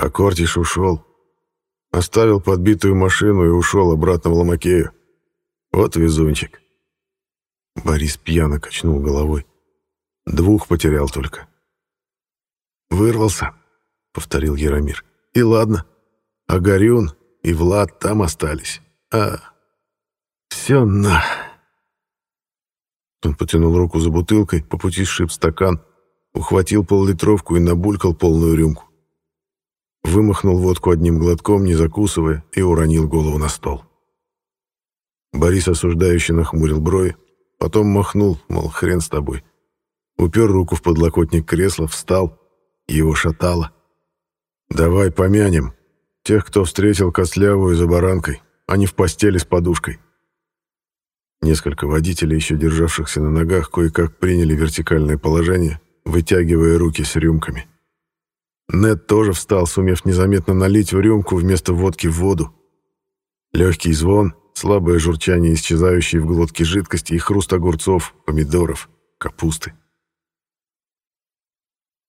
А Кортиш ушел. Оставил подбитую машину и ушел обратно в Ломакею. Вот везунчик. Борис пьяно качнул головой. Двух потерял только. «Вырвался», — повторил Яромир. «И ладно. А Горюн и Влад там остались. А все на...» Он потянул руку за бутылкой, по пути сшиб стакан, ухватил поллитровку и набулькал полную рюмку. Вымахнул водку одним глотком, не закусывая, и уронил голову на стол. Борис осуждающе нахмурил брови, потом махнул, мол, хрен с тобой. Упер руку в подлокотник кресла, встал, его шатало. «Давай помянем тех, кто встретил Костлявую за баранкой, а не в постели с подушкой». Несколько водителей, еще державшихся на ногах, кое-как приняли вертикальное положение, вытягивая руки с рюмками. Нед тоже встал, сумев незаметно налить в рюмку вместо водки в воду. Легкий звон, слабое журчание исчезающей в глотке жидкости и хруст огурцов, помидоров, капусты.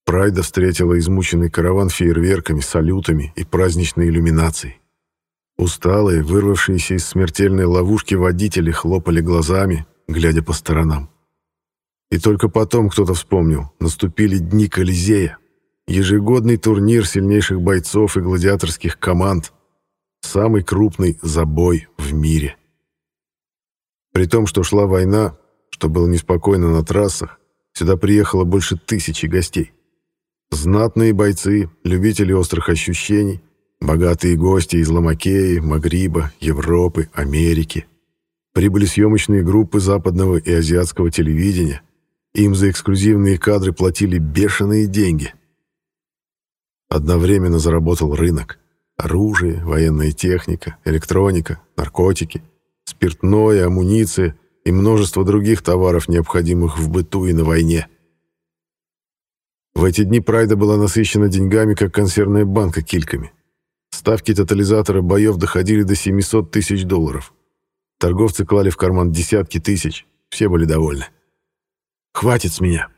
Прайда встретила измученный караван фейерверками, салютами и праздничной иллюминацией. Усталые, вырвавшиеся из смертельной ловушки водители хлопали глазами, глядя по сторонам. И только потом кто-то вспомнил, наступили дни Колизея, ежегодный турнир сильнейших бойцов и гладиаторских команд, самый крупный забой в мире. При том, что шла война, что было неспокойно на трассах, сюда приехало больше тысячи гостей. Знатные бойцы, любители острых ощущений, богатые гости из Ламакеи, Магриба, Европы, Америки. Прибыли съемочные группы западного и азиатского телевидения. Им за эксклюзивные кадры платили бешеные деньги. Одновременно заработал рынок. Оружие, военная техника, электроника, наркотики, спиртное, амуниция и множество других товаров, необходимых в быту и на войне. В эти дни Прайда была насыщена деньгами, как консервная банка кильками. Ставки тотализатора боев доходили до 700 тысяч долларов. Торговцы клали в карман десятки тысяч, все были довольны. «Хватит с меня!»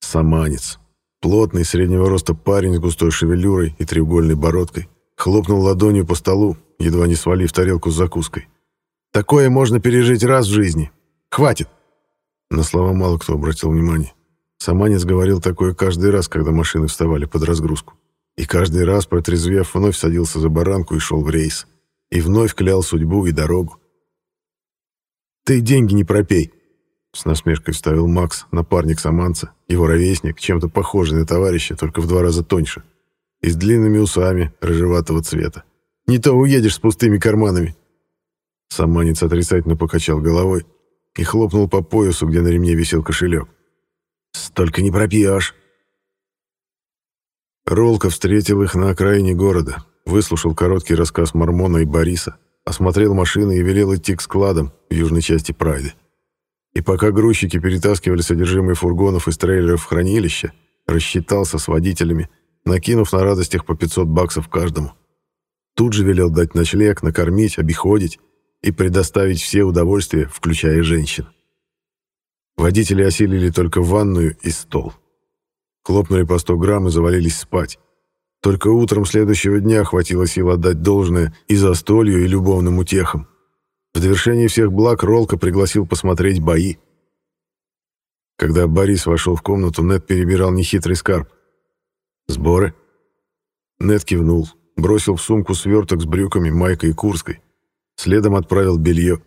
Саманец, плотный среднего роста парень с густой шевелюрой и треугольной бородкой, хлопнул ладонью по столу, едва не свалив тарелку с закуской. «Такое можно пережить раз в жизни. Хватит!» На слова мало кто обратил внимание. Саманец говорил такое каждый раз, когда машины вставали под разгрузку. И каждый раз, протрезвев, вновь садился за баранку и шел в рейс. И вновь клял судьбу и дорогу. «Ты деньги не пропей!» С насмешкой вставил Макс, напарник Саманца, его ровесник, чем-то похожий на товарища, только в два раза тоньше. И с длинными усами рыжеватого цвета. «Не то уедешь с пустыми карманами!» Саманец отрицательно покачал головой и хлопнул по поясу, где на ремне висел кошелек. Столько не пропьешь. Ролка встретил их на окраине города, выслушал короткий рассказ Мормона и Бориса, осмотрел машины и велел идти к складам в южной части Прайды. И пока грузчики перетаскивали содержимое фургонов из трейлеров в хранилище, рассчитался с водителями, накинув на радостях по 500 баксов каждому. Тут же велел дать ночлег, накормить, обиходить и предоставить все удовольствия, включая женщин. Водители осилили только ванную и стол. Хлопнули по 100 грамм и завалились спать. Только утром следующего дня хватило сил отдать должное и застолью, и любовным утехам. В довершении всех благ Ролка пригласил посмотреть бои. Когда Борис вошел в комнату, Нед перебирал нехитрый скарб. «Сборы?» Нед кивнул, бросил в сумку сверток с брюками, майкой и курской. Следом отправил белье.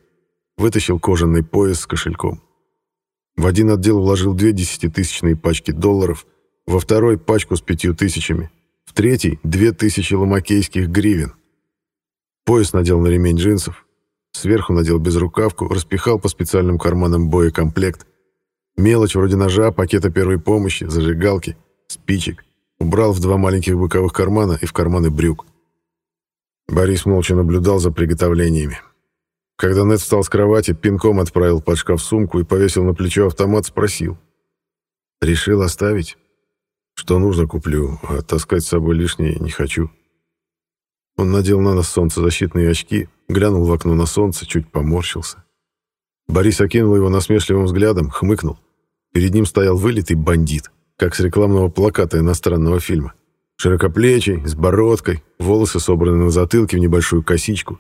Вытащил кожаный пояс с кошельком. В один отдел вложил две десятитысячные пачки долларов, во второй — пачку с пятью тысячами, в третий — две тысячи ломакейских гривен. Пояс надел на ремень джинсов, сверху надел безрукавку, распихал по специальным карманам боекомплект, мелочь вроде ножа, пакета первой помощи, зажигалки, спичек, убрал в два маленьких боковых кармана и в карманы брюк. Борис молча наблюдал за приготовлениями. Когда Нед встал с кровати, пинком отправил под шкаф сумку и повесил на плечо автомат, спросил. «Решил оставить? Что нужно, куплю, а таскать с собой лишнее не хочу». Он надел на нос солнцезащитные очки, глянул в окно на солнце, чуть поморщился. Борис окинул его насмешливым взглядом, хмыкнул. Перед ним стоял вылитый бандит, как с рекламного плаката иностранного фильма. Широкоплечий, с бородкой, волосы собраны на затылке в небольшую косичку.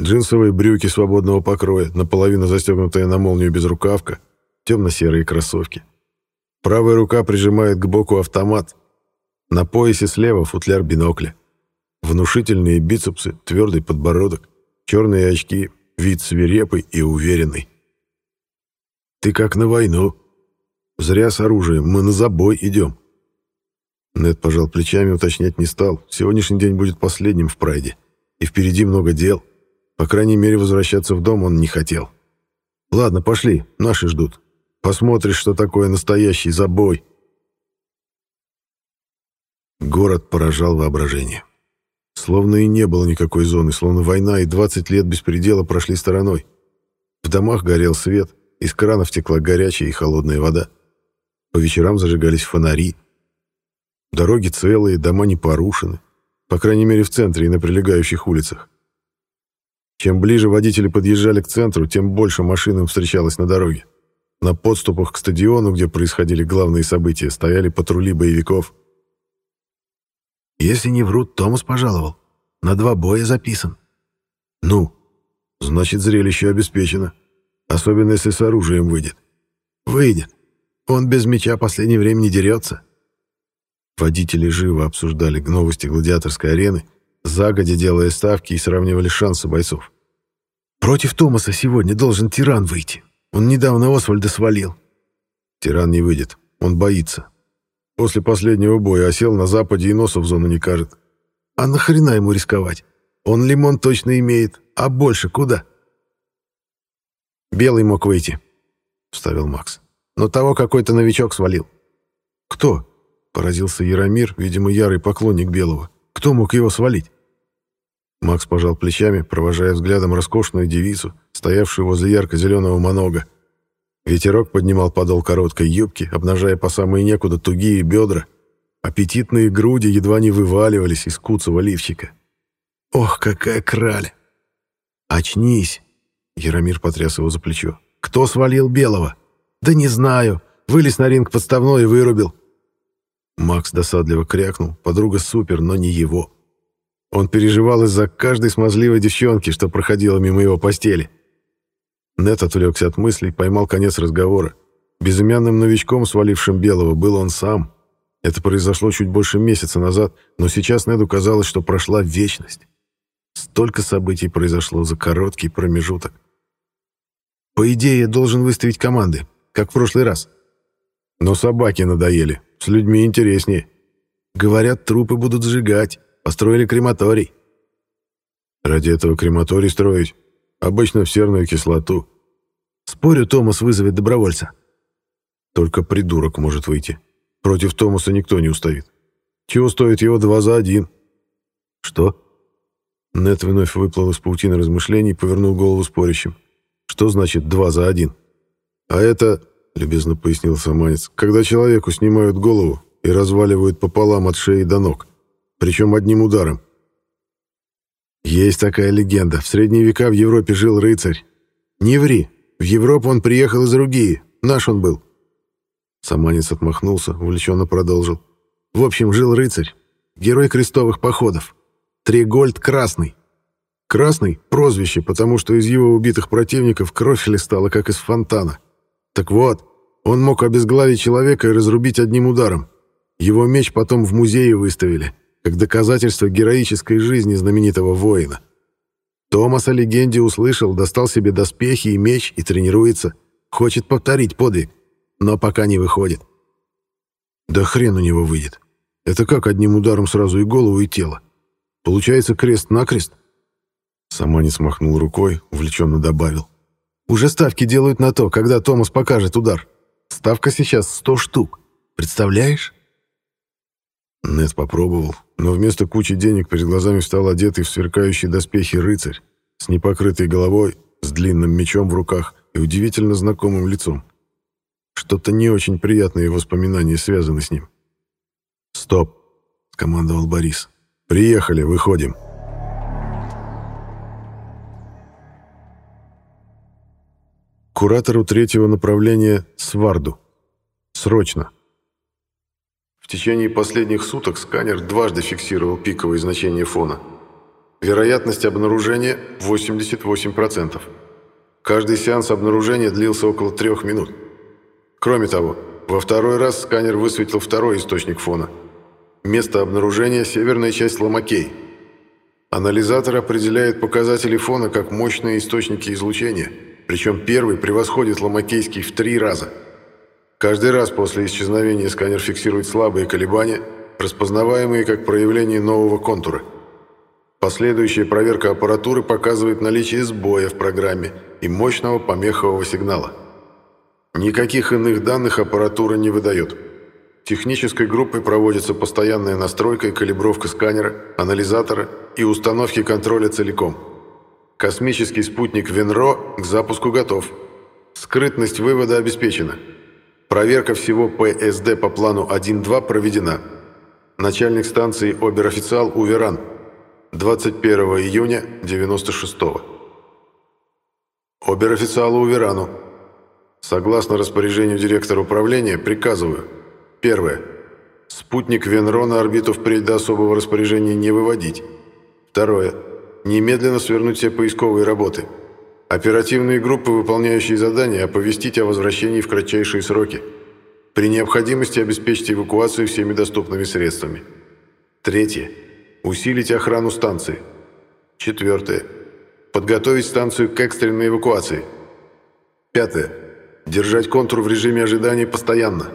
Джинсовые брюки свободного покроя, наполовину застегнутая на молнию безрукавка, темно-серые кроссовки. Правая рука прижимает к боку автомат. На поясе слева футляр бинокля. Внушительные бицепсы, твердый подбородок, черные очки, вид свирепый и уверенный. «Ты как на войну. Зря с оружием, мы на забой идем». Нед пожал плечами, уточнять не стал. Сегодняшний день будет последним в Прайде. И впереди много дел. По крайней мере, возвращаться в дом он не хотел. «Ладно, пошли, наши ждут. Посмотришь, что такое настоящий забой». Город поражал воображение. Словно и не было никакой зоны, словно война и 20 лет беспредела прошли стороной. В домах горел свет, из кранов текла горячая и холодная вода. По вечерам зажигались фонари. Дороги целые, дома не порушены. По крайней мере, в центре и на прилегающих улицах. Чем ближе водители подъезжали к центру, тем больше машин им встречалось на дороге. На подступах к стадиону, где происходили главные события, стояли патрули боевиков. «Если не врут, Томас пожаловал. На два боя записан». «Ну, значит, зрелище обеспечено. Особенно, если с оружием выйдет». «Выйдет. Он без меча последнее время не дерется». Водители живо обсуждали новости гладиаторской арены, загодя делая ставки и сравнивали шансы бойцов. «Против Томаса сегодня должен тиран выйти. Он недавно Освальда свалил». «Тиран не выйдет. Он боится. После последнего боя осел на западе и носа в зону не кажет». «А нахрена ему рисковать? Он лимон точно имеет. А больше куда?» «Белый мог выйти», — вставил Макс. «Но того какой-то новичок свалил». «Кто?» — поразился Яромир, видимо, ярый поклонник Белого. Кто мог его свалить? Макс пожал плечами, провожая взглядом роскошную девицу, стоявшую возле ярко-зеленого монога. Ветерок поднимал подол короткой юбки, обнажая по самые некуда тугие бедра. Аппетитные груди едва не вываливались из куцого лифчика. «Ох, какая краль!» «Очнись!» — Яромир потряс его за плечо. «Кто свалил Белого?» «Да не знаю. Вылез на ринг подставной и вырубил. Макс досадливо крякнул. Подруга супер, но не его. Он переживал из-за каждой смазливой девчонки, что проходила мимо его постели. Нет отвлекся от мыслей, поймал конец разговора. Безымянным новичком, свалившим Белого, был он сам. Это произошло чуть больше месяца назад, но сейчас Неду казалось, что прошла вечность. Столько событий произошло за короткий промежуток. По идее, должен выставить команды, как в прошлый раз. Но собаки надоели. С людьми интереснее. Говорят, трупы будут сжигать. Построили крематорий. Ради этого крематорий строить. Обычно в серную кислоту. Спорю, Томас вызовет добровольца. Только придурок может выйти. Против Томаса никто не устоит. Чего стоит его два за один? Что? Нет вновь выплыл из паутины размышлений и повернул голову спорящим. Что значит два за один? А это любезно пояснил саманец, когда человеку снимают голову и разваливают пополам от шеи до ног, причем одним ударом. Есть такая легенда. В средние века в Европе жил рыцарь. Не ври, в Европу он приехал из Ругии, наш он был. Саманец отмахнулся, увлеченно продолжил. В общем, жил рыцарь, герой крестовых походов. Тригольд Красный. Красный — прозвище, потому что из его убитых противников кровь хлестала, как из фонтана. Так вот, он мог обезглавить человека и разрубить одним ударом. Его меч потом в музее выставили, как доказательство героической жизни знаменитого воина. Томас о легенде услышал, достал себе доспехи и меч и тренируется. Хочет повторить подвиг, но пока не выходит. Да хрен у него выйдет. Это как одним ударом сразу и голову, и тело? Получается крест-накрест? Саманец махнул рукой, увлеченно добавил. Уже ставки делают на то, когда Томас покажет удар. Ставка сейчас сто штук. Представляешь? Нет попробовал, но вместо кучи денег перед глазами встал одетый в сверкающие доспехи рыцарь, с непокрытой головой, с длинным мечом в руках и удивительно знакомым лицом. Что-то не очень приятные воспоминания связаны с ним. «Стоп!» — скомандовал Борис. «Приехали, выходим!» Куратору третьего направления Сварду. Срочно. В течение последних суток сканер дважды фиксировал пиковые значения фона. Вероятность обнаружения 88%. Каждый сеанс обнаружения длился около трех минут. Кроме того, во второй раз сканер высветил второй источник фона. Место обнаружения – северная часть Ломакей. Анализатор определяет показатели фона как мощные источники излучения, причем первый превосходит Ломакейский в три раза – Каждый раз после исчезновения сканер фиксирует слабые колебания, распознаваемые как проявление нового контура. Последующая проверка аппаратуры показывает наличие сбоя в программе и мощного помехового сигнала. Никаких иных данных аппаратура не выдает. Технической группой проводится постоянная настройка и калибровка сканера, анализатора и установки контроля целиком. Космический спутник Венро к запуску готов. Скрытность вывода обеспечена. Проверка всего ПСД по плану 1.2 проведена. Начальник станции обер-официал Уверан. 21 июня 96 -го. Обер-официалу Уверану. Согласно распоряжению директора управления, приказываю. Первое. Спутник Венро на орбиту впредь до особого распоряжения не выводить. Второе. Немедленно свернуть все поисковые работы. Оперативные группы, выполняющие задания, оповестить о возвращении в кратчайшие сроки. При необходимости обеспечить эвакуацию всеми доступными средствами. Третье. Усилить охрану станции. Четвертое. Подготовить станцию к экстренной эвакуации. Пятое. Держать контур в режиме ожидания постоянно.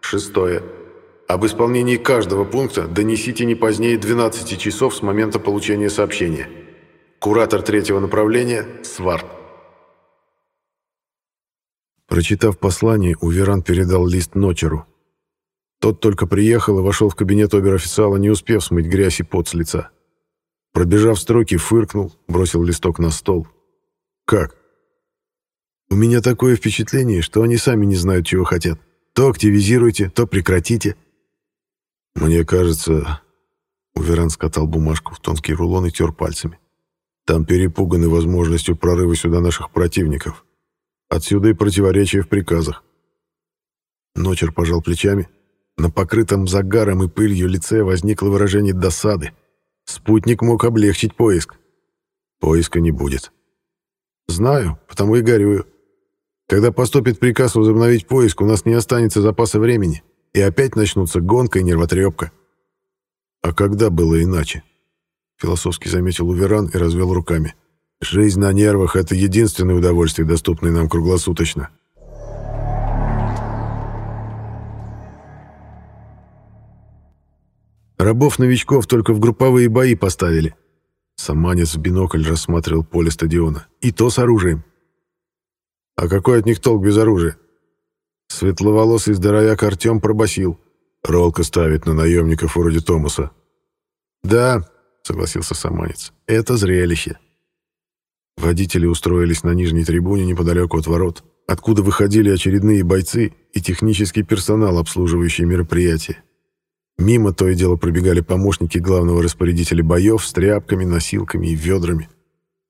Шестое. Об исполнении каждого пункта донесите не позднее 12 часов с момента получения сообщения. Куратор третьего направления – Сварт. Прочитав послание, Уверан передал лист Ночеру. Тот только приехал и вошел в кабинет обер-официала, не успев смыть грязь и пот с лица. Пробежав строки, фыркнул, бросил листок на стол. «Как?» «У меня такое впечатление, что они сами не знают, чего хотят. То активизируйте, то прекратите». «Мне кажется...» Уверан скатал бумажку в тонкий рулон и тер пальцами. Там перепуганы возможностью прорыва сюда наших противников. Отсюда и противоречия в приказах. Ночер пожал плечами. На покрытом загаром и пылью лице возникло выражение досады. Спутник мог облегчить поиск. Поиска не будет. Знаю, потому и горюю. Когда поступит приказ возобновить поиск, у нас не останется запаса времени, и опять начнутся гонка и нервотрепка. А когда было иначе? Философски заметил Уверан и развел руками. «Жизнь на нервах — это единственное удовольствие, доступное нам круглосуточно». Рабов-новичков только в групповые бои поставили. Саманец в бинокль рассматривал поле стадиона. И то с оружием. А какой от них толк без оружия? Светловолосый здоровяк Артем пробасил. Ролка ставит на наемников вроде Томаса. Да, — согласился саманец. «Это зрелище». Водители устроились на нижней трибуне неподалеку от ворот, откуда выходили очередные бойцы и технический персонал, обслуживающий мероприятие. Мимо то и дело пробегали помощники главного распорядителя боев с тряпками, носилками и ведрами.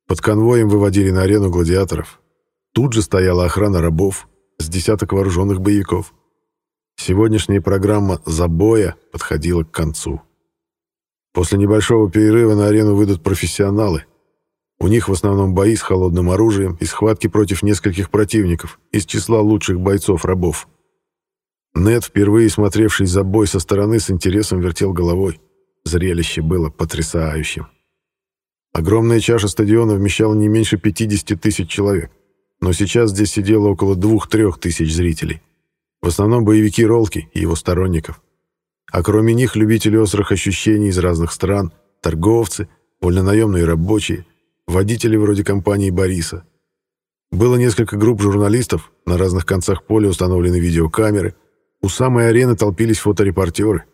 Под конвоем выводили на арену гладиаторов. Тут же стояла охрана рабов с десяток вооруженных боевиков. Сегодняшняя программа «Забоя» подходила к концу. После небольшого перерыва на арену выйдут профессионалы. У них в основном бои с холодным оружием и схватки против нескольких противников из числа лучших бойцов-рабов. Нед, впервые смотревший за бой со стороны, с интересом вертел головой. Зрелище было потрясающим. Огромная чаша стадиона вмещала не меньше 50 тысяч человек, но сейчас здесь сидело около 2-3 тысяч зрителей. В основном боевики Ролки и его сторонников а кроме них любители острых ощущений из разных стран, торговцы, вольнонаемные рабочие, водители вроде компании Бориса. Было несколько групп журналистов, на разных концах поля установлены видеокамеры, у самой арены толпились фоторепортеры.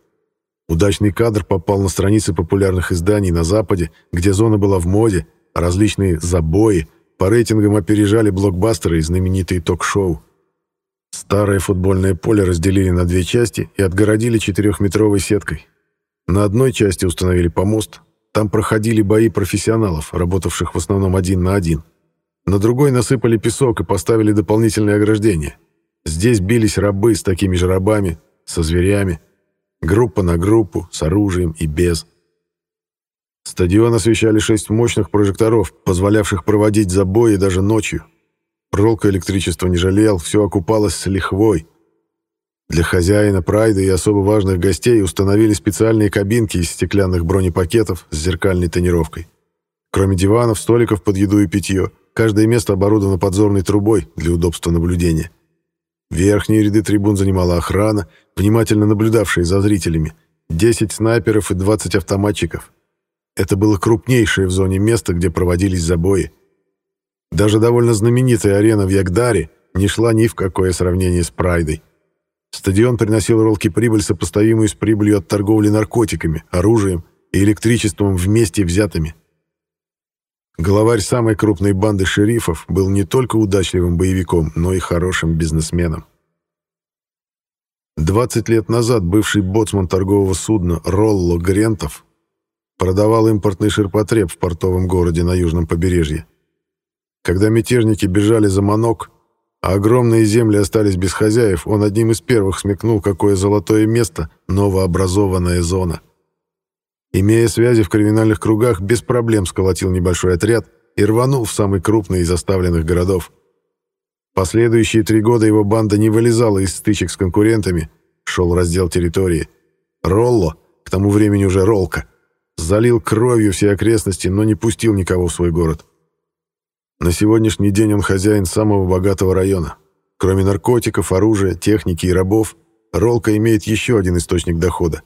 Удачный кадр попал на страницы популярных изданий на Западе, где зона была в моде, а различные «забои» по рейтингам опережали блокбастеры и знаменитые ток-шоу. Старое футбольное поле разделили на две части и отгородили четырехметровой сеткой. На одной части установили помост, там проходили бои профессионалов, работавших в основном один на один. На другой насыпали песок и поставили дополнительное ограждение. Здесь бились рабы с такими же рабами, со зверями. Группа на группу, с оружием и без. Стадион освещали шесть мощных прожекторов, позволявших проводить забои даже ночью. Ролка электричества не жалел, все окупалось с лихвой. Для хозяина прайда и особо важных гостей установили специальные кабинки из стеклянных бронепакетов с зеркальной тонировкой. Кроме диванов, столиков под еду и питье, каждое место оборудовано подзорной трубой для удобства наблюдения. Верхние ряды трибун занимала охрана, внимательно наблюдавшая за зрителями. 10 снайперов и 20 автоматчиков. Это было крупнейшее в зоне место, где проводились забои. Даже довольно знаменитая арена в Ягдаре не шла ни в какое сравнение с Прайдой. Стадион приносил Ролке прибыль, сопоставимую с прибылью от торговли наркотиками, оружием и электричеством вместе взятыми. Главарь самой крупной банды шерифов был не только удачливым боевиком, но и хорошим бизнесменом. 20 лет назад бывший боцман торгового судна Ролло Грентов продавал импортный ширпотреб в портовом городе на южном побережье. Когда мятежники бежали за Манок, а огромные земли остались без хозяев, он одним из первых смекнул, какое золотое место новообразованная зона. Имея связи в криминальных кругах, без проблем сколотил небольшой отряд и рванул в самый крупный из оставленных городов. Последующие три года его банда не вылезала из стычек с конкурентами, шел раздел территории. Ролло, к тому времени уже Ролка, залил кровью все окрестности, но не пустил никого в свой город. На сегодняшний день он хозяин самого богатого района. Кроме наркотиков, оружия, техники и рабов, Ролка имеет еще один источник дохода.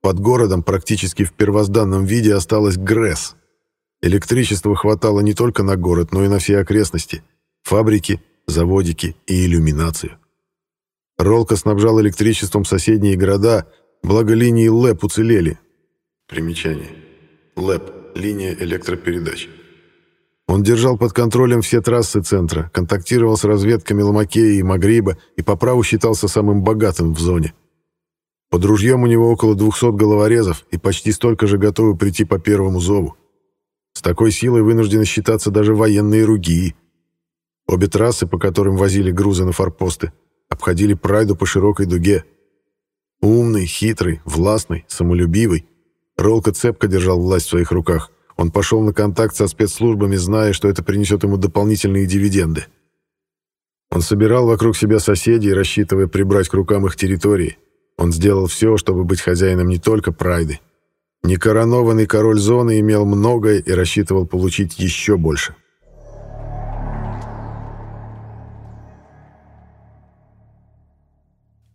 Под городом практически в первозданном виде осталась ГРЭС. Электричества хватало не только на город, но и на все окрестности. Фабрики, заводики и иллюминацию. Ролка снабжал электричеством соседние города, благо линии ЛЭП уцелели. Примечание. ЛЭП – линия электропередач. Он держал под контролем все трассы центра, контактировал с разведками Ломакея и Магриба и по праву считался самым богатым в зоне. Под ружьем у него около 200 головорезов и почти столько же готовы прийти по первому зову. С такой силой вынуждены считаться даже военные руги. Обе трассы, по которым возили грузы на форпосты, обходили Прайду по широкой дуге. Умный, хитрый, властный, самолюбивый, Ролка цепко держал власть в своих руках. Он пошел на контакт со спецслужбами, зная, что это принесет ему дополнительные дивиденды. Он собирал вокруг себя соседей, рассчитывая прибрать к рукам их территории. Он сделал все, чтобы быть хозяином не только Прайды. Некоронованный король зоны имел многое и рассчитывал получить еще больше.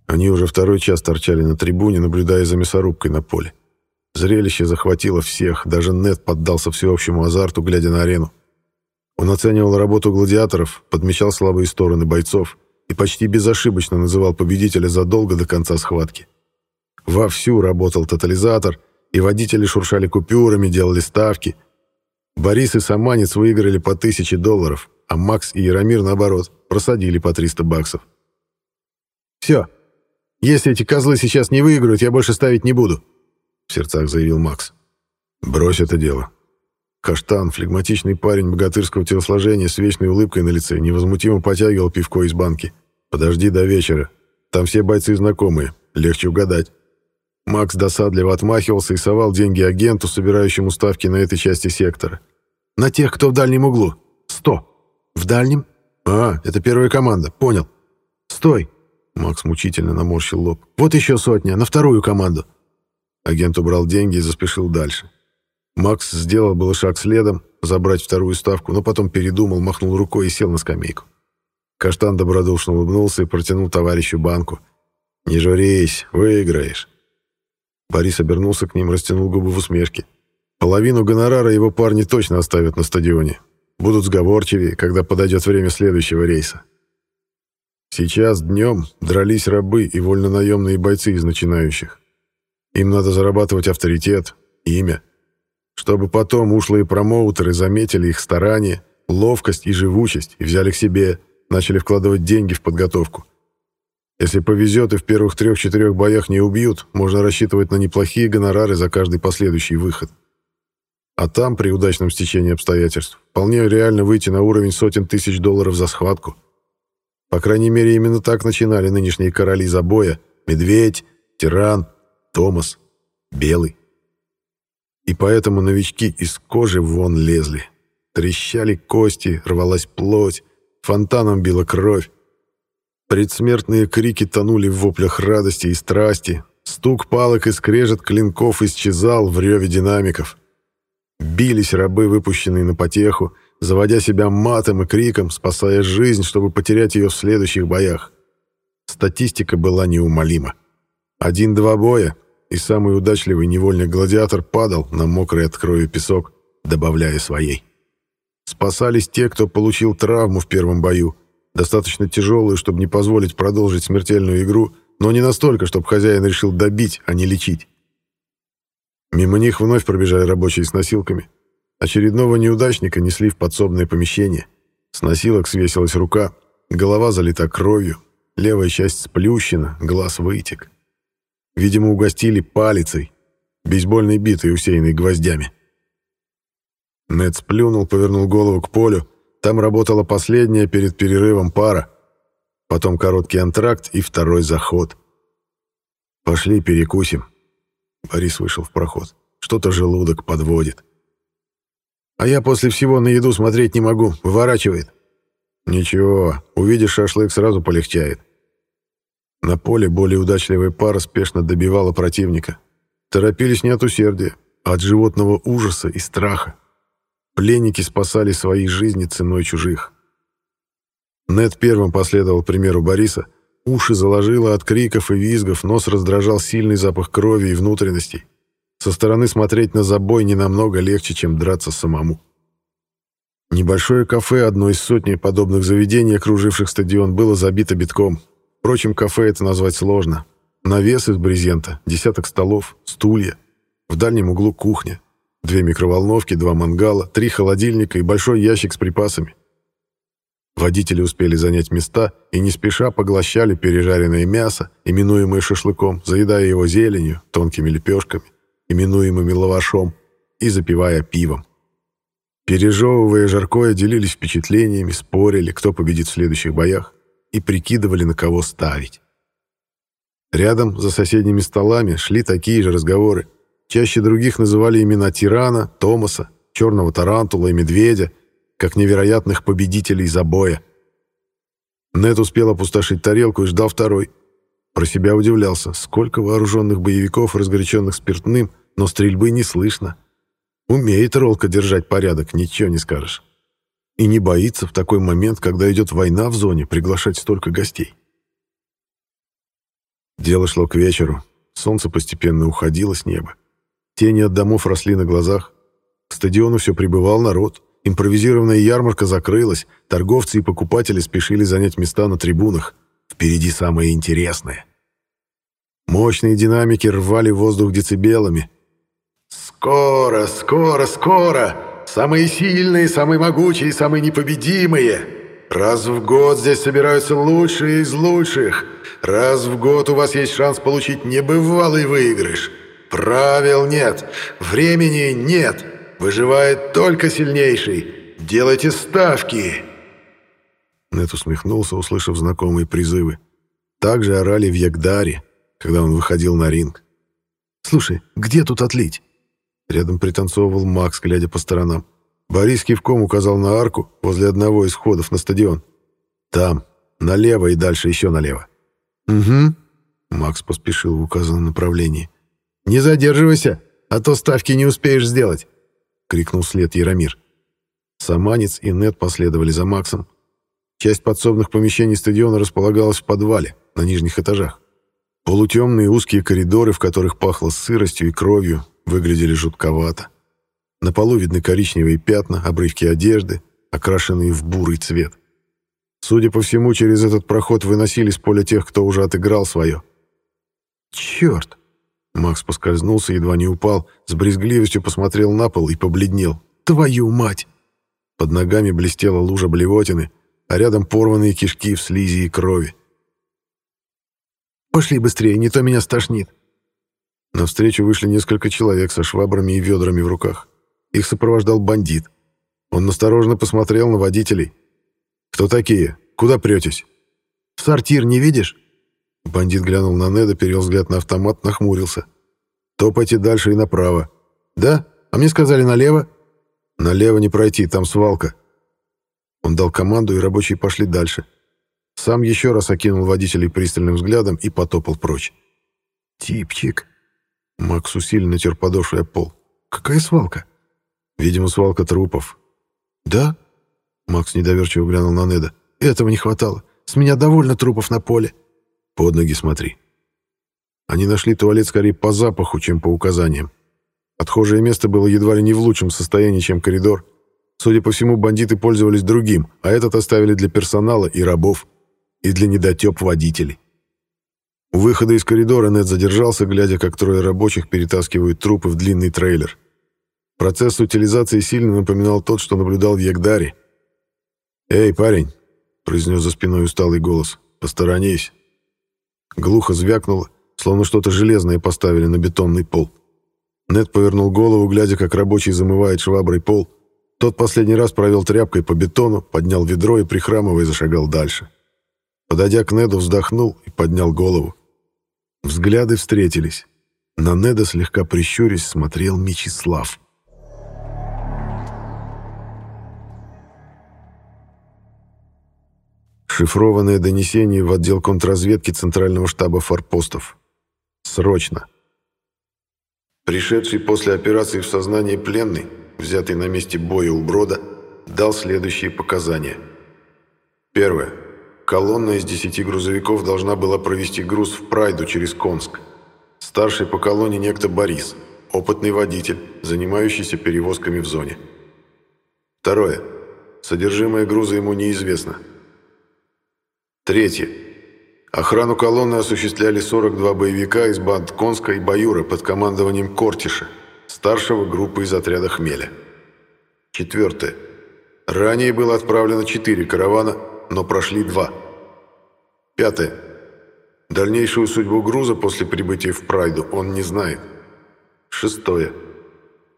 Они уже второй час торчали на трибуне, наблюдая за мясорубкой на поле. Зрелище захватило всех, даже Нед поддался всеобщему азарту, глядя на арену. Он оценивал работу гладиаторов, подмечал слабые стороны бойцов и почти безошибочно называл победителя задолго до конца схватки. Вовсю работал тотализатор, и водители шуршали купюрами, делали ставки. Борис и Саманец выиграли по тысяче долларов, а Макс и Яромир, наоборот, просадили по 300 баксов. «Все. Если эти козлы сейчас не выиграют, я больше ставить не буду», в сердцах заявил Макс. «Брось это дело». Каштан, флегматичный парень богатырского телосложения с вечной улыбкой на лице, невозмутимо потягивал пивко из банки. «Подожди до вечера. Там все бойцы знакомые. Легче угадать». Макс досадливо отмахивался и совал деньги агенту, собирающему ставки на этой части сектора. «На тех, кто в дальнем углу. Сто. В дальнем? А, это первая команда. Понял. Стой!» Макс мучительно наморщил лоб. «Вот еще сотня. На вторую команду. Агент убрал деньги и заспешил дальше. Макс сделал было шаг следом, забрать вторую ставку, но потом передумал, махнул рукой и сел на скамейку. Каштан добродушно улыбнулся и протянул товарищу банку. «Не журись, выиграешь». Борис обернулся к ним, растянул губы в усмешке. Половину гонорара его парни точно оставят на стадионе. Будут сговорчивее, когда подойдет время следующего рейса. Сейчас днем дрались рабы и вольнонаемные бойцы из начинающих. Им надо зарабатывать авторитет, имя, чтобы потом ушлые промоутеры заметили их старания, ловкость и живучесть и взяли к себе, начали вкладывать деньги в подготовку. Если повезет и в первых трех-четырех боях не убьют, можно рассчитывать на неплохие гонорары за каждый последующий выход. А там, при удачном стечении обстоятельств, вполне реально выйти на уровень сотен тысяч долларов за схватку. По крайней мере, именно так начинали нынешние короли забоя, Медведь, Тиран, Томас, Белый. И поэтому новички из кожи вон лезли. Трещали кости, рвалась плоть, фонтаном била кровь. Предсмертные крики тонули в воплях радости и страсти. Стук палок и скрежет клинков исчезал в реве динамиков. Бились рабы, выпущенные на потеху, заводя себя матом и криком, спасая жизнь, чтобы потерять ее в следующих боях. Статистика была неумолима. Один-два боя, и самый удачливый невольник-гладиатор падал на мокрый от крови песок, добавляя своей. Спасались те, кто получил травму в первом бою, достаточно тяжелую, чтобы не позволить продолжить смертельную игру, но не настолько, чтобы хозяин решил добить, а не лечить. Мимо них вновь пробежали рабочие с носилками. Очередного неудачника несли в подсобное помещение. С носилок свесилась рука, голова залита кровью, левая часть сплющена, глаз вытек. Видимо, угостили палицей, бейсбольной битой, усеянной гвоздями. Нед сплюнул, повернул голову к полю. Там работала последняя перед перерывом пара. Потом короткий антракт и второй заход. «Пошли перекусим». Борис вышел в проход. «Что-то желудок подводит». «А я после всего на еду смотреть не могу. Выворачивает». «Ничего, увидишь шашлык, сразу полегчает». На поле более удачливая пара спешно добивала противника. Торопились не от усердия, а от животного ужаса и страха. Пленники спасали свои жизни ценой чужих. Нед первым последовал примеру Бориса. Уши заложило от криков и визгов, нос раздражал сильный запах крови и внутренностей. Со стороны смотреть на забой не намного легче, чем драться самому. Небольшое кафе, одно из сотни подобных заведений, окруживших стадион, было забито битком. Впрочем, кафе это назвать сложно. Навес из брезента, десяток столов, стулья. В дальнем углу кухня. Две микроволновки, два мангала, три холодильника и большой ящик с припасами. Водители успели занять места и не спеша поглощали пережаренное мясо, именуемое шашлыком, заедая его зеленью, тонкими лепешками, именуемыми лавашом, и запивая пивом. Пережевывая жаркое, делились впечатлениями, спорили, кто победит в следующих боях, и прикидывали, на кого ставить. Рядом, за соседними столами, шли такие же разговоры, Чаще других называли имена Тирана, Томаса, Черного Тарантула и Медведя, как невероятных победителей забоя. Нед успел опустошить тарелку и ждал второй. Про себя удивлялся, сколько вооруженных боевиков, разгоряченных спиртным, но стрельбы не слышно. Умеет Ролка держать порядок, ничего не скажешь. И не боится в такой момент, когда идет война в зоне, приглашать столько гостей. Дело шло к вечеру. Солнце постепенно уходило с неба. Тени от домов росли на глазах. К стадиону все прибывал народ. Импровизированная ярмарка закрылась. Торговцы и покупатели спешили занять места на трибунах. Впереди самое интересное. Мощные динамики рвали воздух децибелами. «Скоро, скоро, скоро! Самые сильные, самые могучие, самые непобедимые! Раз в год здесь собираются лучшие из лучших! Раз в год у вас есть шанс получить небывалый выигрыш!» «Правил нет, времени нет, выживает только сильнейший. Делайте ставки!» Нет усмехнулся, услышав знакомые призывы. Так же орали в Ягдаре, когда он выходил на ринг. «Слушай, где тут отлить?» Рядом пританцовывал Макс, глядя по сторонам. Борис кивком указал на арку возле одного из входов на стадион. «Там, налево и дальше еще налево». «Угу». Макс поспешил в указанном направлении. «Не задерживайся, а то ставки не успеешь сделать!» — крикнул след Яромир. Саманец и Нет последовали за Максом. Часть подсобных помещений стадиона располагалась в подвале, на нижних этажах. Полутемные узкие коридоры, в которых пахло сыростью и кровью, выглядели жутковато. На полу видны коричневые пятна, обрывки одежды, окрашенные в бурый цвет. Судя по всему, через этот проход выносили с поля тех, кто уже отыграл свое. «Черт!» Макс поскользнулся, едва не упал, с брезгливостью посмотрел на пол и побледнел. «Твою мать!» Под ногами блестела лужа блевотины, а рядом порванные кишки в слизи и крови. «Пошли быстрее, не то меня стошнит!» Навстречу вышли несколько человек со швабрами и ведрами в руках. Их сопровождал бандит. Он осторожно посмотрел на водителей. «Кто такие? Куда претесь?» «В сортир не видишь?» Бандит глянул на Неда, перевел взгляд на автомат, нахмурился. Топайте дальше и направо. Да? А мне сказали налево? Налево не пройти, там свалка. Он дал команду, и рабочие пошли дальше. Сам еще раз окинул водителей пристальным взглядом и потопал прочь. «Типчик!» Макс усиленно тер подошвой пол. «Какая свалка?» «Видимо, свалка трупов». «Да?» Макс недоверчиво глянул на Неда. «Этого не хватало. С меня довольно трупов на поле». «Под ноги смотри». Они нашли туалет скорее по запаху, чем по указаниям. Отхожее место было едва ли не в лучшем состоянии, чем коридор. Судя по всему, бандиты пользовались другим, а этот оставили для персонала и рабов, и для недотеп водителей. У выхода из коридора Нед задержался, глядя, как трое рабочих перетаскивают трупы в длинный трейлер. Процесс утилизации сильно напоминал тот, что наблюдал в Ягдаре. «Эй, парень!» — произнес за спиной усталый голос. «Посторонись!» Глухо звякнуло, словно что-то железное поставили на бетонный пол. Нед повернул голову, глядя, как рабочий замывает шваброй пол. Тот последний раз провел тряпкой по бетону, поднял ведро и, прихрамывая, зашагал дальше. Подойдя к Неду, вздохнул и поднял голову. Взгляды встретились. На Неда, слегка прищурясь, смотрел Мечислав. Шифрованное донесение в отдел контрразведки Центрального штаба форпостов. Срочно. Пришедший после операции в сознание пленный, взятый на месте боя у Брода, дал следующие показания. Первое. Колонна из 10 грузовиков должна была провести груз в Прайду через Конск. Старший по колонне некто Борис, опытный водитель, занимающийся перевозками в зоне. Второе. Содержимое груза ему неизвестно. Третье. Охрану колонны осуществляли 42 боевика из банд Конска и Баюра под командованием Кортиша, старшего группы из отряда Хмеля. Четвертое. Ранее было отправлено 4 каравана, но прошли два. Пятое. Дальнейшую судьбу груза после прибытия в Прайду он не знает. Шестое.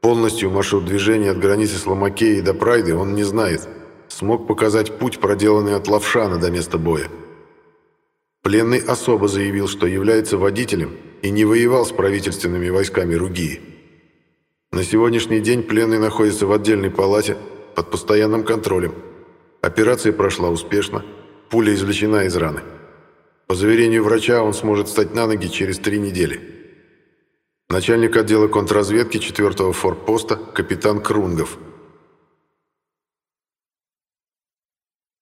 Полностью маршрут движения от границы с Ломакеей до Прайды он не знает. Смог показать путь, проделанный от Лавшана до места боя. Пленный особо заявил, что является водителем и не воевал с правительственными войсками Ругии. На сегодняшний день пленный находится в отдельной палате под постоянным контролем. Операция прошла успешно, пуля извлечена из раны. По заверению врача, он сможет встать на ноги через три недели. Начальник отдела контрразведки 4-го форпоста капитан Крунгов.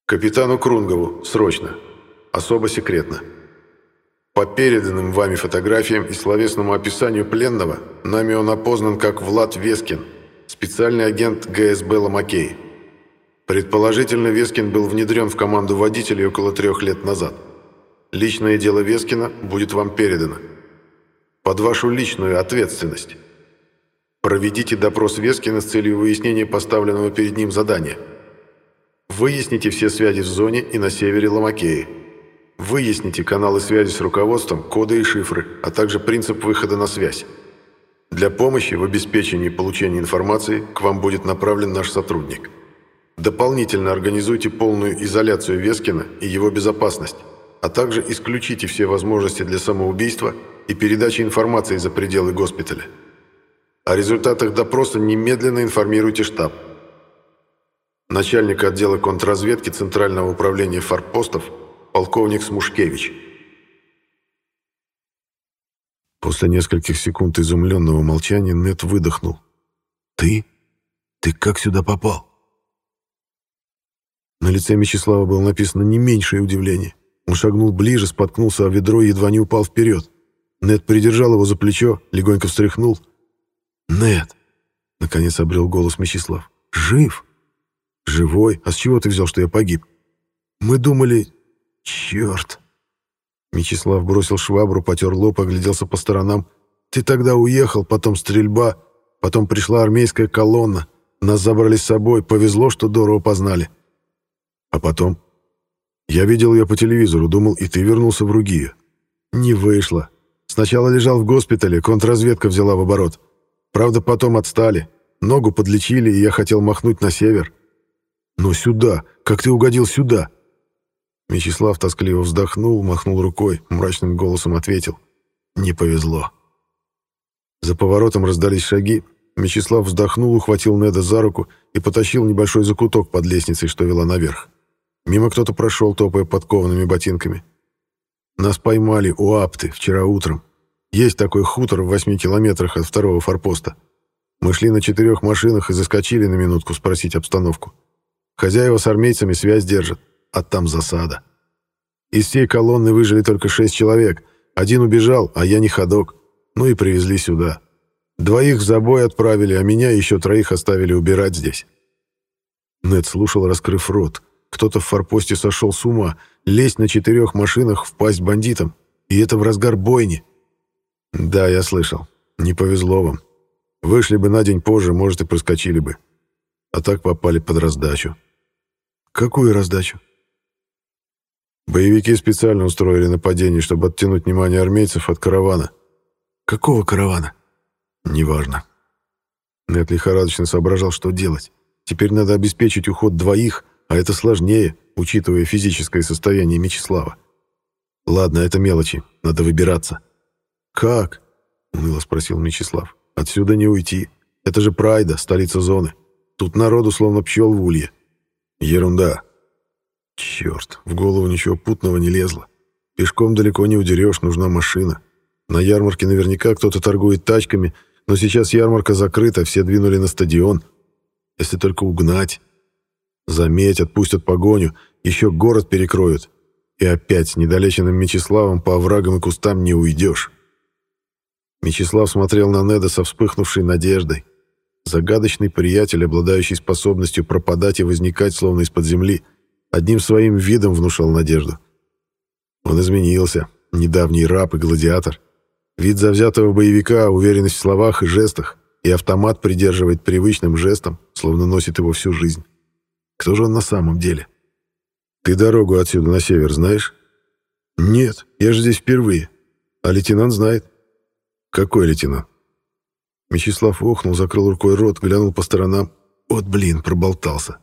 Капитану Крунгову, срочно. Особо секретно. По переданным вами фотографиям и словесному описанию пленного, нами он опознан как Влад Вескин, специальный агент ГСБ Ломакей. Предположительно, Вескин был внедрен в команду водителей около трех лет назад. Личное дело Вескина будет вам передано. Под вашу личную ответственность. Проведите допрос Вескина с целью выяснения поставленного перед ним задания. Выясните все связи в зоне и на севере Ломакеи. Выясните каналы связи с руководством, коды и шифры, а также принцип выхода на связь. Для помощи в обеспечении получения информации к вам будет направлен наш сотрудник. Дополнительно организуйте полную изоляцию Вескина и его безопасность, а также исключите все возможности для самоубийства и передачи информации за пределы госпиталя. О результатах допроса немедленно информируйте штаб. Начальник отдела контрразведки Центрального управления форпостов полковник Смушкевич. После нескольких секунд изумленного молчания Нет выдохнул. «Ты? Ты как сюда попал?» На лице Мечислава было написано не меньшее удивление. Он шагнул ближе, споткнулся о ведро и едва не упал вперед. Нед придержал его за плечо, легонько встряхнул. «Нед!» — наконец обрел голос Мечислав. «Жив?» «Живой? А с чего ты взял, что я погиб?» «Мы думали... Черт!» Мечислав бросил швабру, потер лоб, огляделся по сторонам. «Ты тогда уехал, потом стрельба, потом пришла армейская колонна. Нас забрали с собой, повезло, что Дору познали. А потом? Я видел ее по телевизору, думал, и ты вернулся в Ругию. Не вышло. Сначала лежал в госпитале, контрразведка взяла в оборот. Правда, потом отстали. Ногу подлечили, и я хотел махнуть на север. Но сюда, как ты угодил сюда? Мечислав тоскливо вздохнул, махнул рукой, мрачным голосом ответил. Не повезло. За поворотом раздались шаги. Мечислав вздохнул, ухватил Неда за руку и потащил небольшой закуток под лестницей, что вела наверх. Мимо кто-то прошел, топая подкованными ботинками. Нас поймали у Апты вчера утром. Есть такой хутор в восьми километрах от второго форпоста. Мы шли на четырех машинах и заскочили на минутку спросить обстановку. Хозяева с армейцами связь держат, а там засада. Из всей колонны выжили только шесть человек. Один убежал, а я не ходок. Ну и привезли сюда. Двоих в забой отправили, а меня еще троих оставили убирать здесь. Нед слушал, раскрыв рот. Кто-то в форпосте сошел с ума. Лезть на четырех машинах в пасть бандитам. И это в разгар бойни. Да, я слышал. Не повезло вам. Вышли бы на день позже, может, и проскочили бы. А так попали под раздачу. Какую раздачу? Боевики специально устроили нападение, чтобы оттянуть внимание армейцев от каравана. Какого каравана? Неважно. Нет лихорадочно соображал, что делать. Теперь надо обеспечить уход двоих, а это сложнее, учитывая физическое состояние Мечислава. Ладно, это мелочи, надо выбираться. «Как?» — уныло спросил Мечислав. «Отсюда не уйти. Это же Прайда, столица зоны. Тут народу словно пчел в улье. Ерунда. Черт, в голову ничего путного не лезло. Пешком далеко не удерешь, нужна машина. На ярмарке наверняка кто-то торгует тачками, но сейчас ярмарка закрыта, все двинули на стадион. Если только угнать. Заметь, отпустят погоню, еще город перекроют. И опять с недолеченным Мечиславом по оврагам и кустам не уйдешь. Мечислав смотрел на Неда со вспыхнувшей надеждой. Загадочный приятель, обладающий способностью пропадать и возникать словно из-под земли, одним своим видом внушал надежду. Он изменился, недавний раб и гладиатор. Вид завзятого боевика, уверенность в словах и жестах, и автомат придерживает привычным жестом, словно носит его всю жизнь. Кто же он на самом деле? Ты дорогу отсюда на север знаешь? Нет, я же здесь впервые. А лейтенант знает. Какой лейтенант? Мечислав охнул, закрыл рукой рот, глянул по сторонам. Вот, блин, проболтался.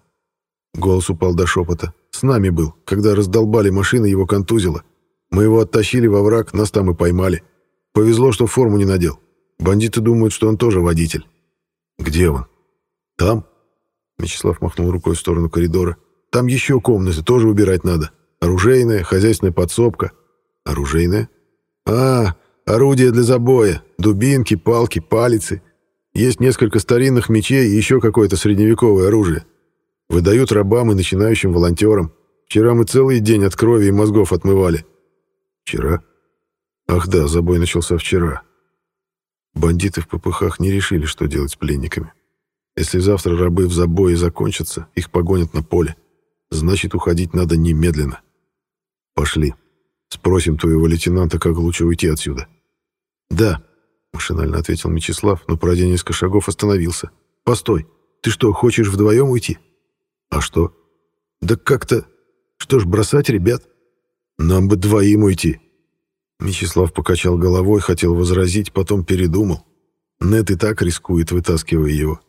Голос упал до шепота. С нами был, когда раздолбали машины, его контузило. Мы его оттащили во враг, нас там и поймали. Повезло, что форму не надел. Бандиты думают, что он тоже водитель. Где он? Там? Мечислав махнул рукой в сторону коридора. Там еще комнаты, тоже убирать надо. Оружейная, хозяйственная подсобка. Оружейная? А, орудия для забоя. Дубинки, палки, палицы. Есть несколько старинных мечей и еще какое-то средневековое оружие. Выдают рабам и начинающим волонтерам. Вчера мы целый день от крови и мозгов отмывали. Вчера? Ах да, забой начался вчера. Бандиты в попыхах не решили, что делать с пленниками. Если завтра рабы в забое закончатся, их погонят на поле. Значит, уходить надо немедленно. Пошли. Спросим твоего лейтенанта, как лучше уйти отсюда. Да, машинально ответил Мечислав, но пройдя несколько шагов остановился. Постой, ты что, хочешь вдвоем уйти? А что? Да как-то... Что ж, бросать ребят? Нам бы двоим уйти. Мечислав покачал головой, хотел возразить, потом передумал. Нет и так рискует, вытаскивая его.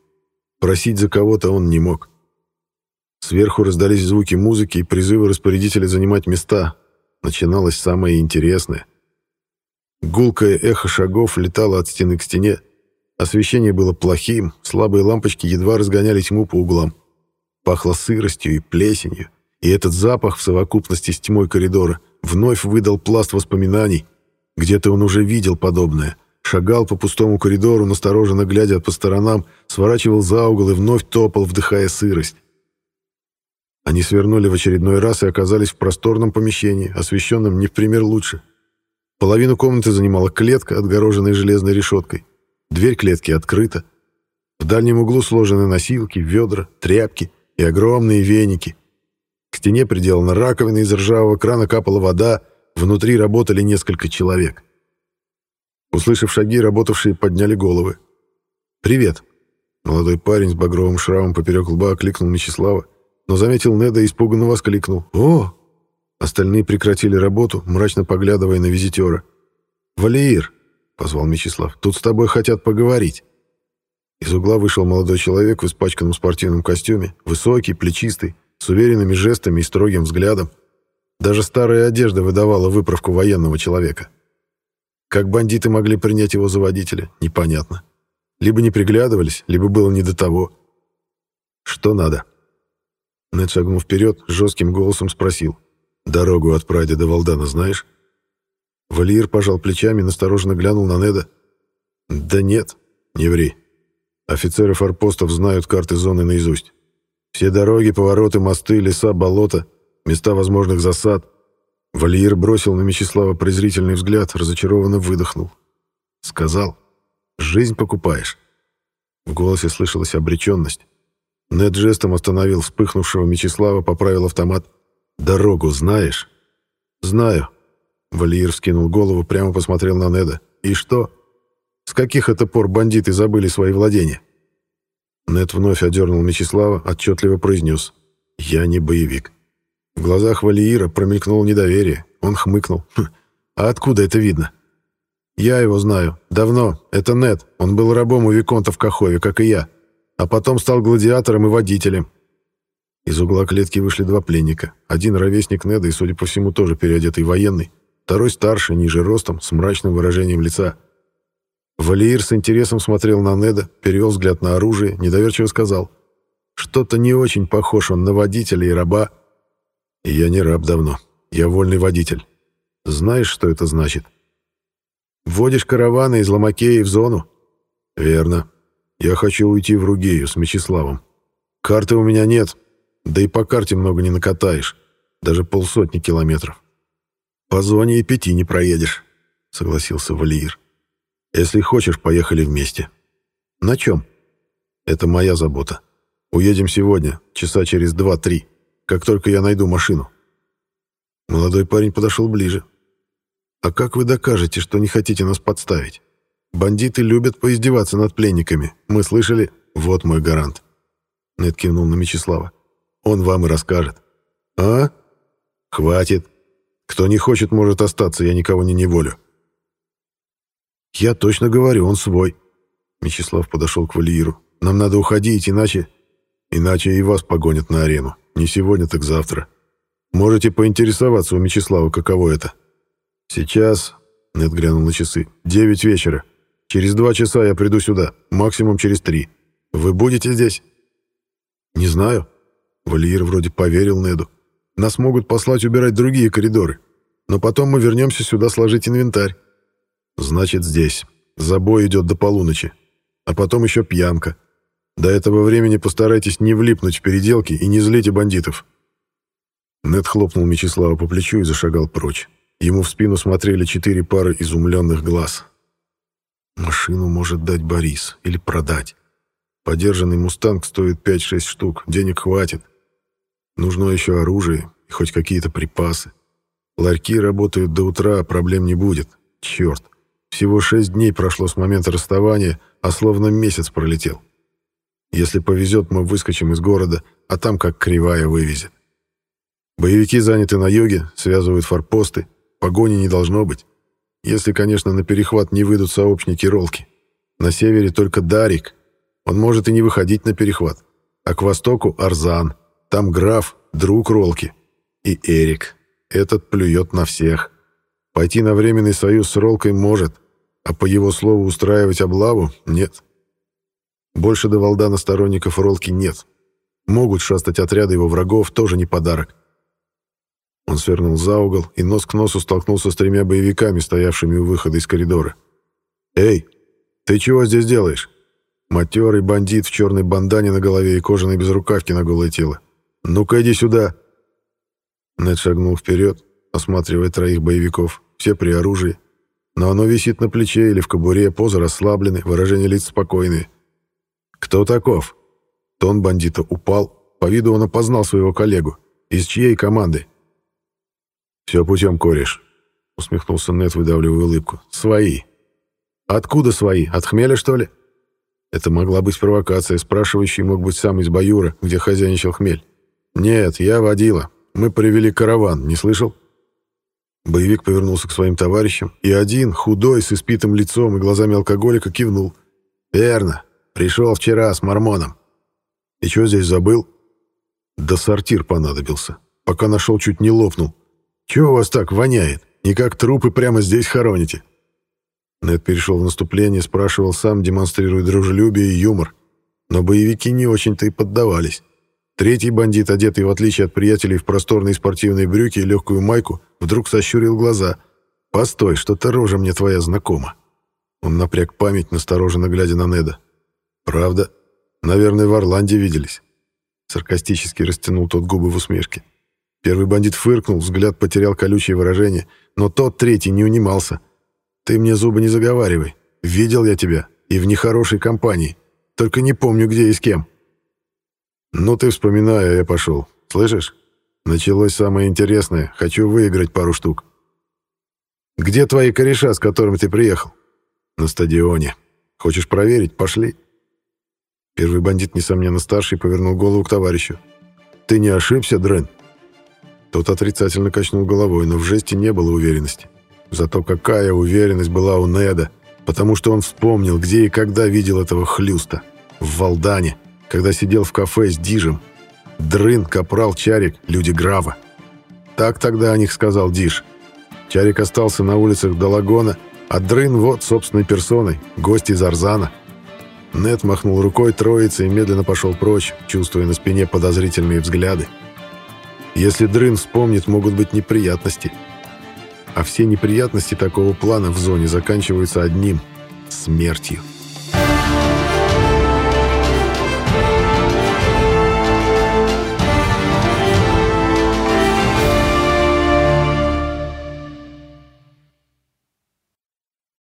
Просить за кого-то он не мог. Сверху раздались звуки музыки и призывы распорядителя занимать места. Начиналось самое интересное. Гулкое эхо шагов летало от стены к стене. Освещение было плохим, слабые лампочки едва разгоняли тьму по углам. Пахло сыростью и плесенью, и этот запах в совокупности с тьмой коридора вновь выдал пласт воспоминаний. Где-то он уже видел подобное. Шагал по пустому коридору, настороженно глядя по сторонам, сворачивал за угол и вновь топал, вдыхая сырость. Они свернули в очередной раз и оказались в просторном помещении, освещенном не в пример лучше. Половину комнаты занимала клетка, отгороженная железной решеткой. Дверь клетки открыта. В дальнем углу сложены носилки, ведра, тряпки и огромные веники. К стене приделана раковина, из ржавого крана капала вода, внутри работали несколько человек. Услышав шаги, работавшие подняли головы. «Привет!» Молодой парень с багровым шрамом поперек лба окликнул Мечислава, но заметил Неда и испуганно воскликнул. «О!» Остальные прекратили работу, мрачно поглядывая на визитера. «Валиир!» — позвал Мечислав. «Тут с тобой хотят поговорить». Из угла вышел молодой человек в испачканном спортивном костюме, высокий, плечистый, с уверенными жестами и строгим взглядом. Даже старая одежда выдавала выправку военного человека. Как бандиты могли принять его за водителя, непонятно. Либо не приглядывались, либо было не до того. Что надо? Нед шагнул вперед, жестким голосом спросил. «Дорогу от Прайда до Валдана знаешь?» Валиер пожал плечами, настороженно глянул на Неда. «Да нет, не ври. Офицеры форпостов знают карты зоны наизусть. Все дороги, повороты, мосты, леса, болота, места возможных засад. Вальер бросил на Мечислава презрительный взгляд, разочарованно выдохнул. Сказал, «Жизнь покупаешь». В голосе слышалась обреченность. Нед жестом остановил вспыхнувшего Мечислава, поправил автомат. «Дорогу знаешь?» «Знаю». Вальер вскинул голову, прямо посмотрел на Неда. «И что? С каких это пор бандиты забыли свои владения?» Нед вновь одернул Мечислава, отчетливо произнес. «Я не боевик». В глазах Валиира промелькнуло недоверие. Он хмыкнул. «Хм, «А откуда это видно?» «Я его знаю. Давно. Это Нед. Он был рабом у Виконта в Кахове, как и я. А потом стал гладиатором и водителем». Из угла клетки вышли два пленника. Один ровесник Неда и, судя по всему, тоже переодетый военный. Второй старше, ниже ростом, с мрачным выражением лица. Валиир с интересом смотрел на Неда, перевел взгляд на оружие, недоверчиво сказал. «Что-то не очень похож он на водителя и раба». «Я не раб давно. Я вольный водитель. Знаешь, что это значит?» «Вводишь караваны из Ломакеи в зону?» «Верно. Я хочу уйти в Ругею с Мечиславом. Карты у меня нет, да и по карте много не накатаешь. Даже полсотни километров. По зоне и пяти не проедешь», — согласился Валиир. Если хочешь, поехали вместе. На чем? Это моя забота. Уедем сегодня, часа через два-три, как только я найду машину. Молодой парень подошел ближе. А как вы докажете, что не хотите нас подставить? Бандиты любят поиздеваться над пленниками. Мы слышали... Вот мой гарант. Нед кивнул на Мечислава. Он вам и расскажет. А? Хватит. Кто не хочет, может остаться, я никого не неволю. «Я точно говорю, он свой». Мечислав подошел к Валииру. «Нам надо уходить, иначе...» «Иначе и вас погонят на арену. Не сегодня, так завтра. Можете поинтересоваться у Мечислава, каково это». «Сейчас...» — Нед глянул на часы. «Девять вечера. Через два часа я приду сюда. Максимум через три. Вы будете здесь?» «Не знаю». Валиир вроде поверил Неду. «Нас могут послать убирать другие коридоры. Но потом мы вернемся сюда сложить инвентарь. Значит, здесь. Забой идет до полуночи. А потом еще пьянка. До этого времени постарайтесь не влипнуть в переделки и не злите бандитов. Нед хлопнул Мечислава по плечу и зашагал прочь. Ему в спину смотрели четыре пары изумленных глаз. Машину может дать Борис или продать. Подержанный «Мустанг» стоит 5-6 штук, денег хватит. Нужно еще оружие и хоть какие-то припасы. Ларьки работают до утра, проблем не будет. Черт. Всего шесть дней прошло с момента расставания, а словно месяц пролетел. Если повезет, мы выскочим из города, а там как кривая вывезет. Боевики заняты на юге, связывают форпосты, погони не должно быть. Если, конечно, на перехват не выйдут сообщники Ролки. На севере только Дарик. Он может и не выходить на перехват. А к востоку Арзан. Там граф, друг Ролки. И Эрик. Этот плюет на всех. Пойти на временный союз с Ролкой может, а по его слову устраивать облаву — нет. Больше до Валдана сторонников Ролки нет. Могут шастать отряды его врагов, тоже не подарок. Он свернул за угол и нос к носу столкнулся с тремя боевиками, стоявшими у выхода из коридора. «Эй, ты чего здесь делаешь?» Матерый бандит в черной бандане на голове и кожаной безрукавке на голое тело. «Ну-ка иди сюда!» Нед шагнул вперед, осматривая троих боевиков, все при оружии. Но оно висит на плече или в кобуре, поза расслаблены, выражение лиц спокойные. «Кто таков?» Тон бандита упал. По виду он опознал своего коллегу. «Из чьей команды?» «Все путем, кореш», — усмехнулся Нет, выдавливая улыбку. «Свои». «Откуда свои? От хмеля, что ли?» Это могла быть провокация. Спрашивающий мог быть сам из Баюра, где хозяйничал хмель. «Нет, я водила. Мы привели караван, не слышал?» Боевик повернулся к своим товарищам, и один, худой, с испитым лицом и глазами алкоголика, кивнул. «Верно. Пришел вчера с мормоном. И что здесь забыл?» «Да сортир понадобился. Пока нашел, чуть не лопнул. Чего у вас так воняет? Не как трупы прямо здесь хороните?» Нед перешел в наступление, спрашивал сам, демонстрируя дружелюбие и юмор. Но боевики не очень-то и поддавались. Третий бандит, одетый в отличие от приятелей в просторные спортивные брюки и легкую майку, вдруг сощурил глаза. «Постой, что-то рожа мне твоя знакома». Он напряг память, настороженно глядя на Неда. «Правда? Наверное, в Орланде виделись». Саркастически растянул тот губы в усмешке. Первый бандит фыркнул, взгляд потерял колючее выражение, но тот третий не унимался. «Ты мне зубы не заговаривай. Видел я тебя, и в нехорошей компании. Только не помню, где и с кем». «Ну ты вспоминай, а я пошел. Слышишь? Началось самое интересное. Хочу выиграть пару штук». «Где твои кореша, с которыми ты приехал?» «На стадионе. Хочешь проверить? Пошли». Первый бандит, несомненно старший, повернул голову к товарищу. «Ты не ошибся, Дрен?» Тот отрицательно качнул головой, но в жесте не было уверенности. Зато какая уверенность была у Неда, потому что он вспомнил, где и когда видел этого хлюста. В Валдане когда сидел в кафе с Дижем. Дрын, Капрал, Чарик, люди Грава. Так тогда о них сказал Диж. Чарик остался на улицах Далагона, а Дрын вот собственной персоной, гость из Арзана. Нет махнул рукой троице и медленно пошел прочь, чувствуя на спине подозрительные взгляды. Если Дрын вспомнит, могут быть неприятности. А все неприятности такого плана в зоне заканчиваются одним — смертью.